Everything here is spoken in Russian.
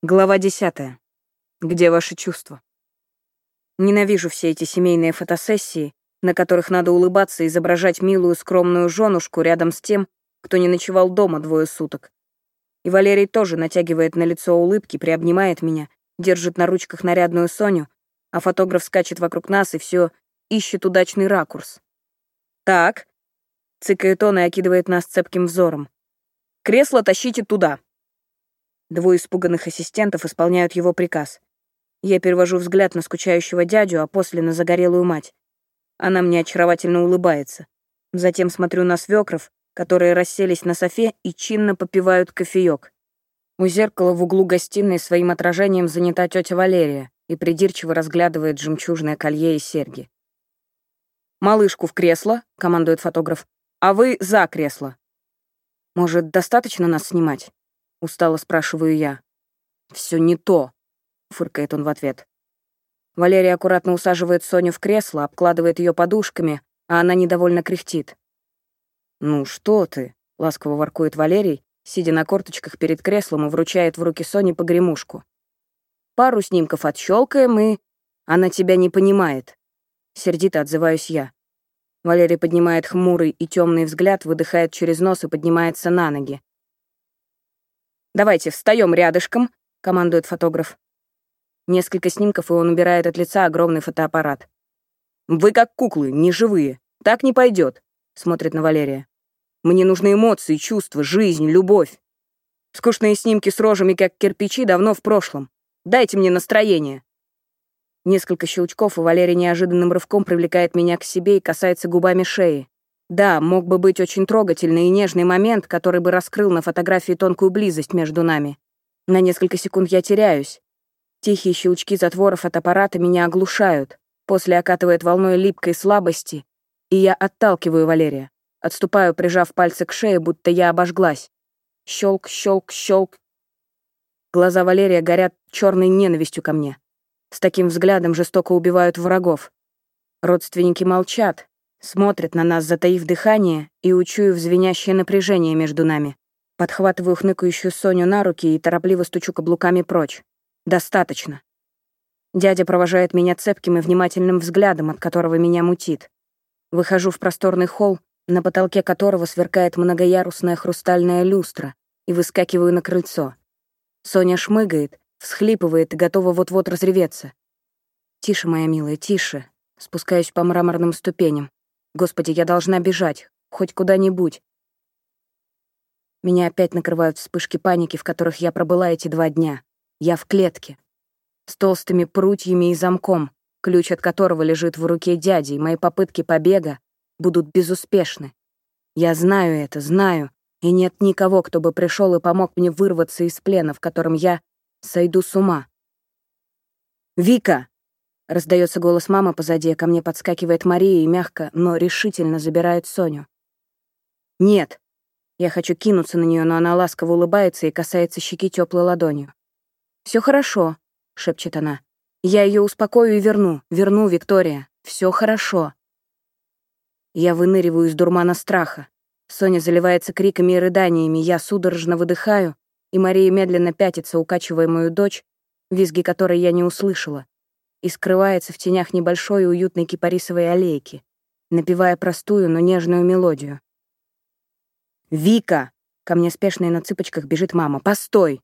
Глава десятая. Где ваши чувства? Ненавижу все эти семейные фотосессии, на которых надо улыбаться и изображать милую скромную женушку рядом с тем, кто не ночевал дома двое суток. И Валерий тоже натягивает на лицо улыбки, приобнимает меня, держит на ручках нарядную Соню, а фотограф скачет вокруг нас и все ищет удачный ракурс. «Так», — цыкает он и окидывает нас цепким взором. «Кресло тащите туда». Двое испуганных ассистентов исполняют его приказ. Я перевожу взгляд на скучающего дядю, а после на загорелую мать. Она мне очаровательно улыбается. Затем смотрю на свекров, которые расселись на софе и чинно попивают кофеек. У зеркала в углу гостиной своим отражением занята тетя Валерия и придирчиво разглядывает жемчужное колье и серьги. «Малышку в кресло», — командует фотограф, — «а вы за кресло». «Может, достаточно нас снимать?» — устало спрашиваю я. Все не то», — фыркает он в ответ. Валерия аккуратно усаживает Соню в кресло, обкладывает ее подушками, а она недовольно кряхтит. «Ну что ты?» — ласково воркует Валерий, сидя на корточках перед креслом и вручает в руки Соне погремушку. «Пару снимков отщелкаем и...» «Она тебя не понимает», — сердито отзываюсь я. Валерий поднимает хмурый и темный взгляд, выдыхает через нос и поднимается на ноги. «Давайте встаем рядышком», — командует фотограф. Несколько снимков, и он убирает от лица огромный фотоаппарат. «Вы как куклы, не живые. Так не пойдет», — смотрит на Валерия. «Мне нужны эмоции, чувства, жизнь, любовь. Скучные снимки с рожами, как кирпичи, давно в прошлом. Дайте мне настроение». Несколько щелчков, и Валерий неожиданным рывком привлекает меня к себе и касается губами шеи. Да, мог бы быть очень трогательный и нежный момент, который бы раскрыл на фотографии тонкую близость между нами. На несколько секунд я теряюсь. Тихие щелчки затворов от аппарата меня оглушают, после окатывает волной липкой слабости, и я отталкиваю Валерия. Отступаю, прижав пальцы к шее, будто я обожглась. Щелк, щелк, щелк. Глаза Валерия горят черной ненавистью ко мне. С таким взглядом жестоко убивают врагов. Родственники молчат, Смотрит на нас, затаив дыхание, и учую в звенящее напряжение между нами. Подхватываю хныкающую Соню на руки и торопливо стучу каблуками прочь. Достаточно. Дядя провожает меня цепким и внимательным взглядом, от которого меня мутит. Выхожу в просторный холл, на потолке которого сверкает многоярусная хрустальная люстра, и выскакиваю на крыльцо. Соня шмыгает, всхлипывает и готова вот-вот разреветься. «Тише, моя милая, тише», спускаюсь по мраморным ступеням. Господи, я должна бежать. Хоть куда-нибудь. Меня опять накрывают вспышки паники, в которых я пробыла эти два дня. Я в клетке. С толстыми прутьями и замком, ключ от которого лежит в руке дяди, и мои попытки побега будут безуспешны. Я знаю это, знаю, и нет никого, кто бы пришел и помог мне вырваться из плена, в котором я сойду с ума. «Вика!» Раздается голос мамы позади, ко мне подскакивает Мария и мягко, но решительно забирает Соню. «Нет». Я хочу кинуться на нее, но она ласково улыбается и касается щеки теплой ладонью. Все хорошо», — шепчет она. «Я ее успокою и верну. Верну, Виктория. Все хорошо». Я выныриваю из дурмана страха. Соня заливается криками и рыданиями, я судорожно выдыхаю, и Мария медленно пятится, укачивая мою дочь, визги которой я не услышала, и скрывается в тенях небольшой уютной кипарисовой аллейки, напевая простую, но нежную мелодию. «Вика!» — ко мне спешно и на цыпочках бежит мама. «Постой!»